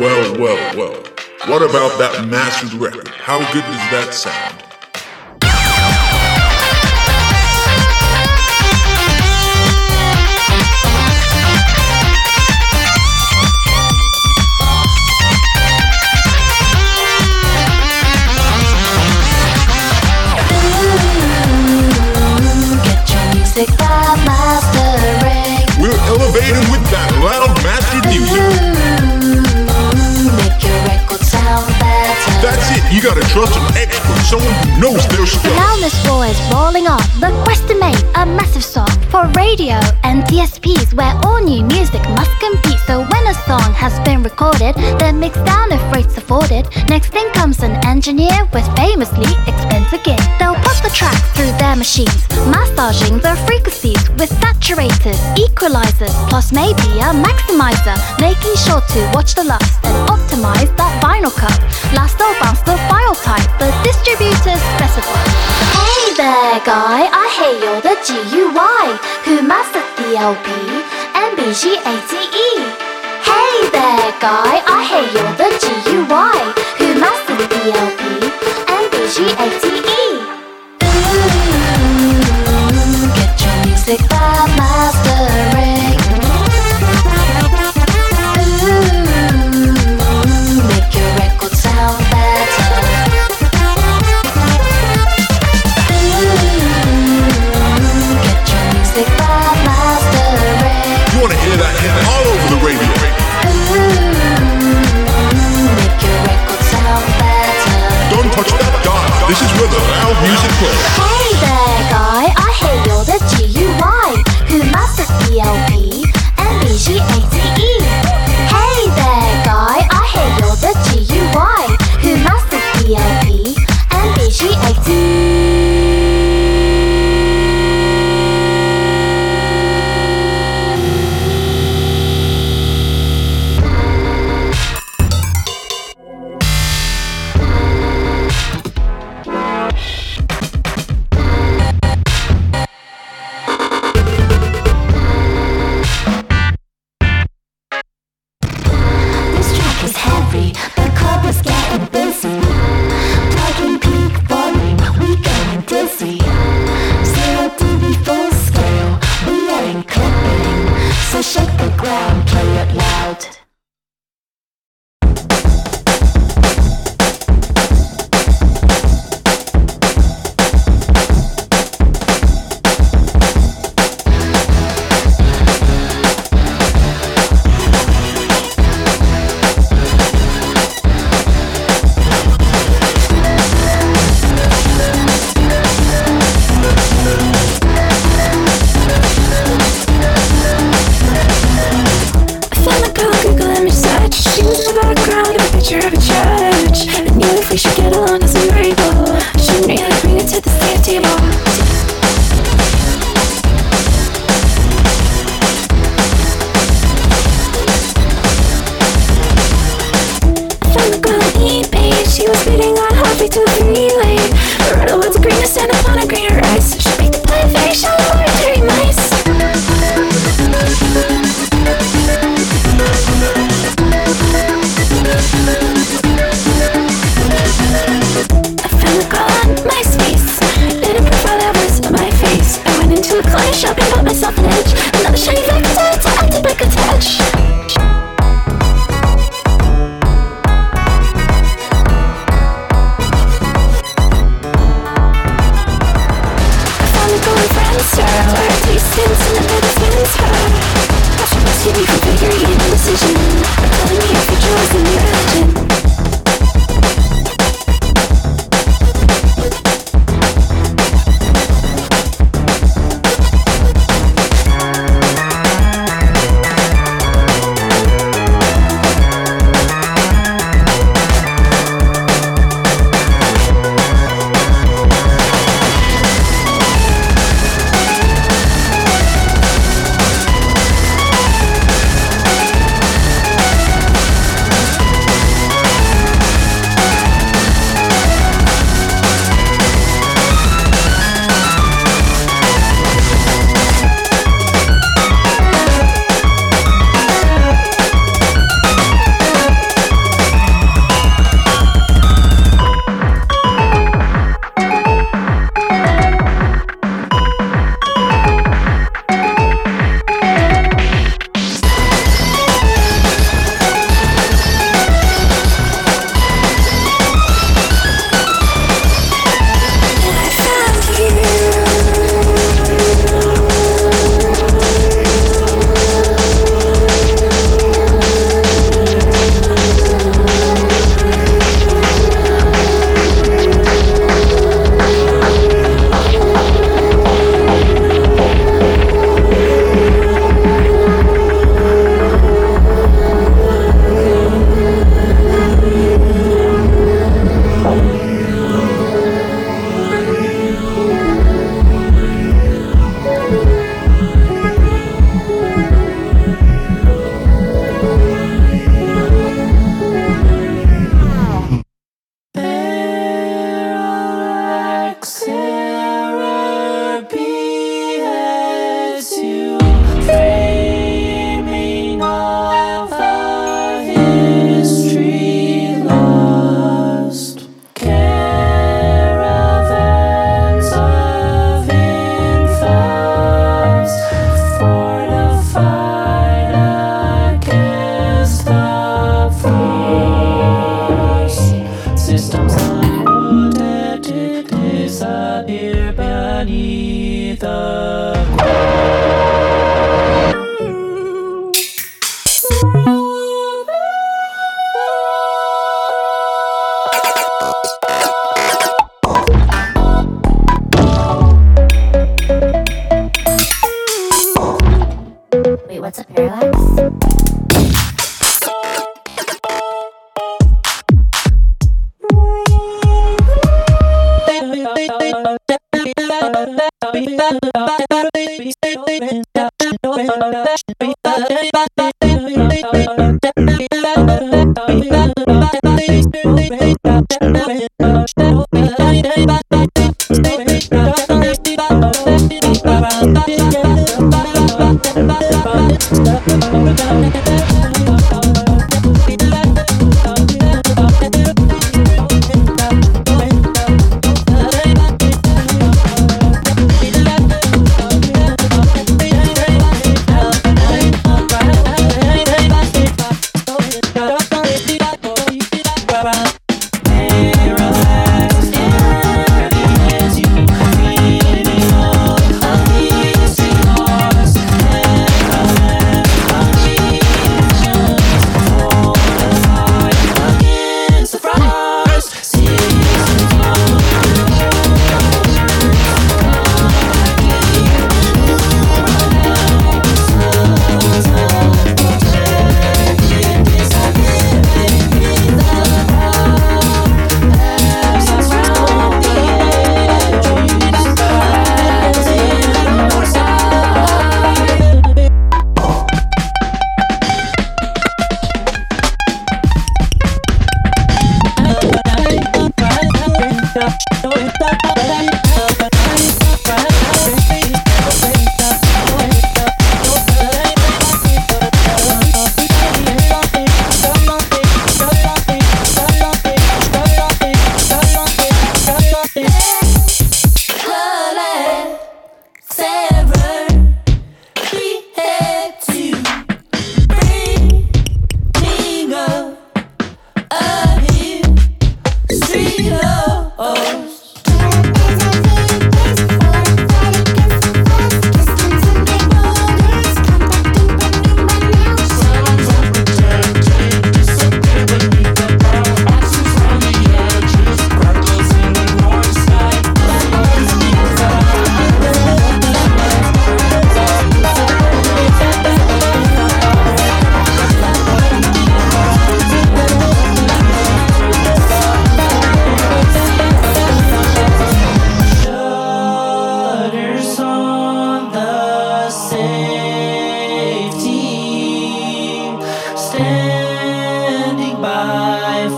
Well, well, well. What about that mastered record? How good does that sound? We're elevating with that loud mastered music. You gotta trust an expert, someone who knows their stuff. Now this war is rolling on. The quest to make a massive song for radio and DSPs, where all new music must compete. So when a song has been recorded, then mixed down if rates afforded. Next in comes an engineer with famously expensive gear. They'll put the track through their machines, massaging the frequencies with saturators, equalizers, plus maybe a maximizer, making sure to watch the lux and optimize that vinyl cut. Last or bounce the file type the distributor specify. Hey there, guy, I hear you're the GUI who mastered the LP MBG80E. Hey there, guy, I hear you're the GUI who mastered the LP MBG80E. Ooh, get your music by mastering. Loud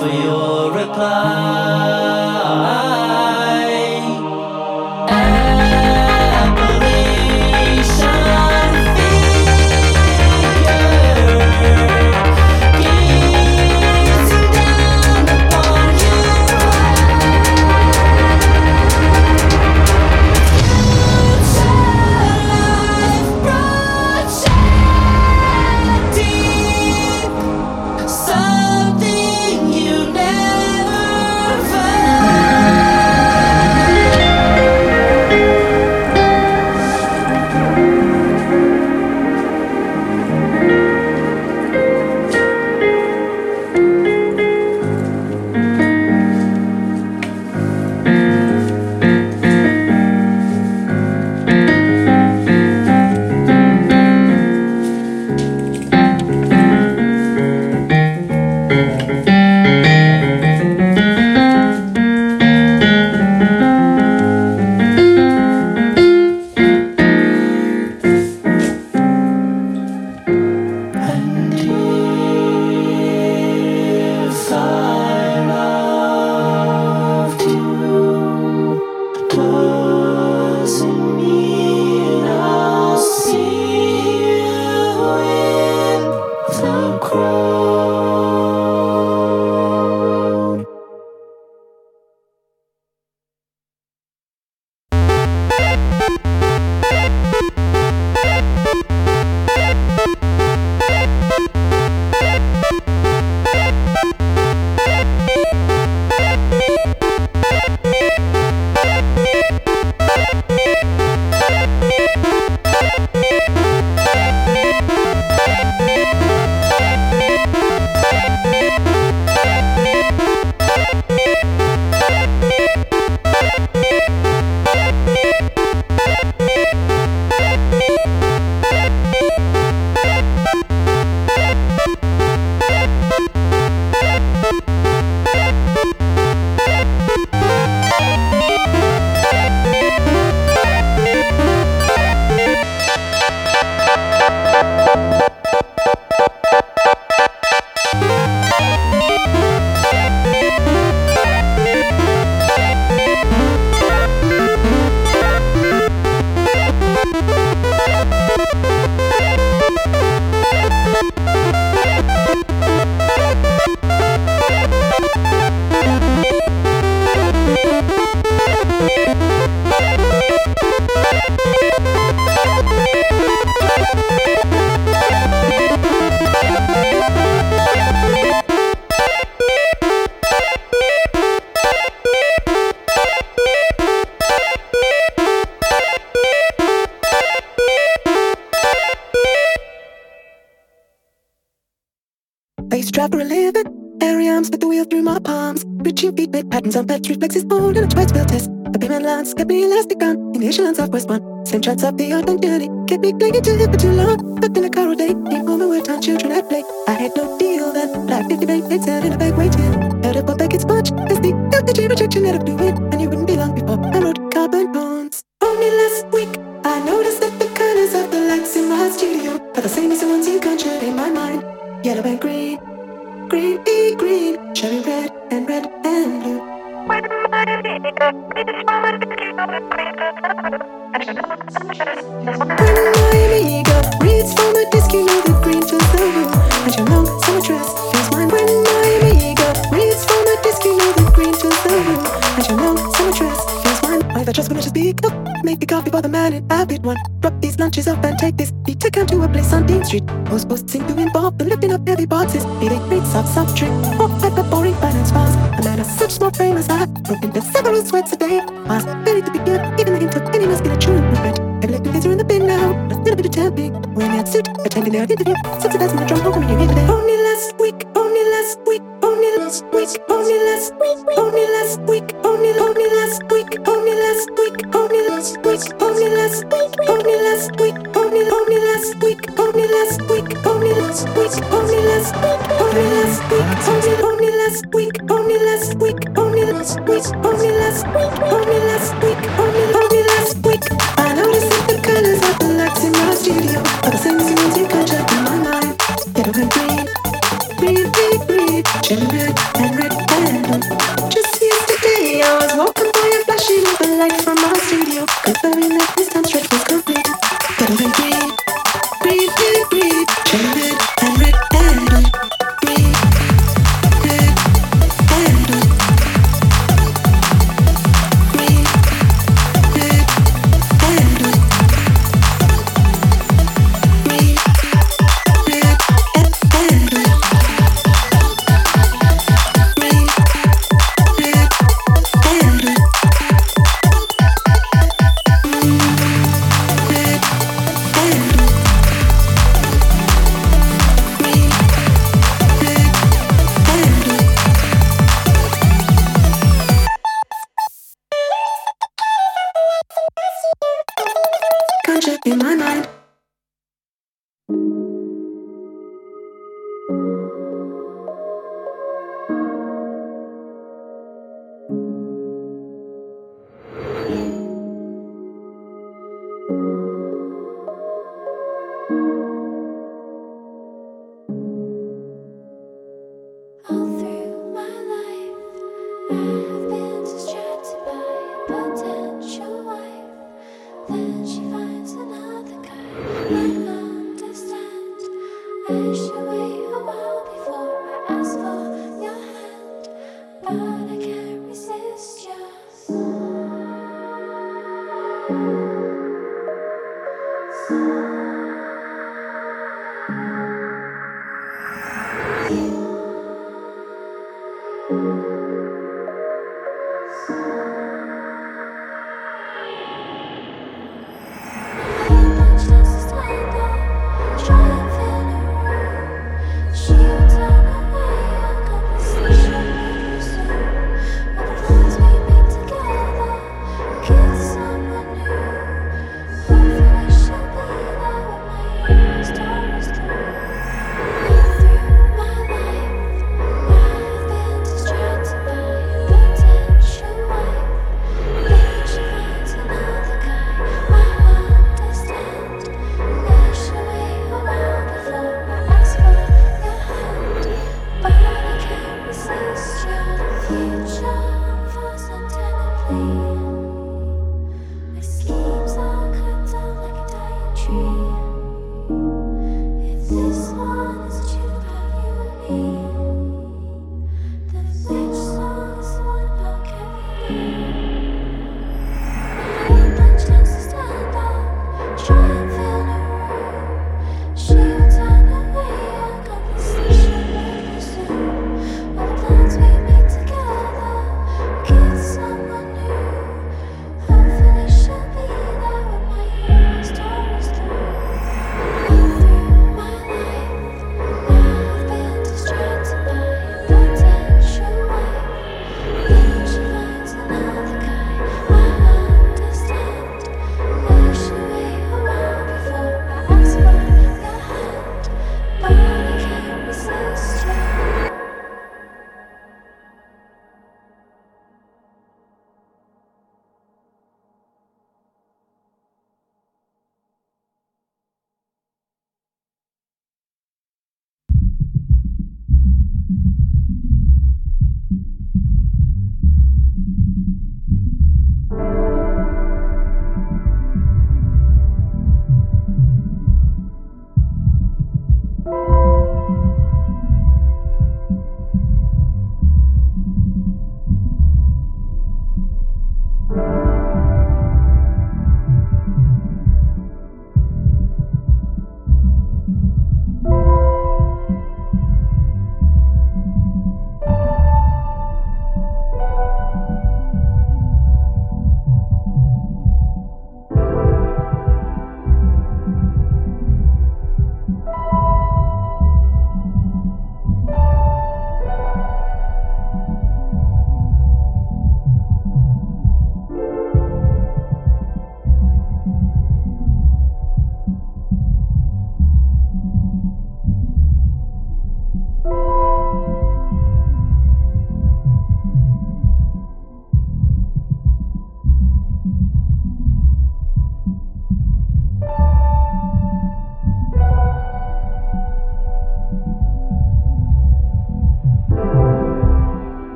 for your reply. I used to a living. Airy arms with the wheel through my palms. Reaching feet made patterns on patch reflexes on in a twice built test. The payment lines kept me elastic on initial on Southwest one. Same chance of the and journey. Kept me clinging to it for too long. But in a car all day, a moment where time children at play. I had no deal then. Black 50 bank plates out in a bag waiting. Heard up back its bunch. As the LPG rejection had to do it. And you wouldn't be long before I wrote carbon bones. Only last week, I noticed that the colors of the lights in my studio are the same as the ones you conjured in my mind. Yellow and green, green, e green, cherry red, and red and blue. When my amigo reads from a disc, you know the green fills the room, and your long summer dress feels mine. When my amigo reads from a disc, you know the green fills the room, and your long summer dress feels mine. Why the just when I just speak up, make me coffee for the man in habit one. Drop these lunches up and take this a place on Dean Street. Most posts seem to involve the lifting up heavy boxes, be they rates of soft drink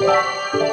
Música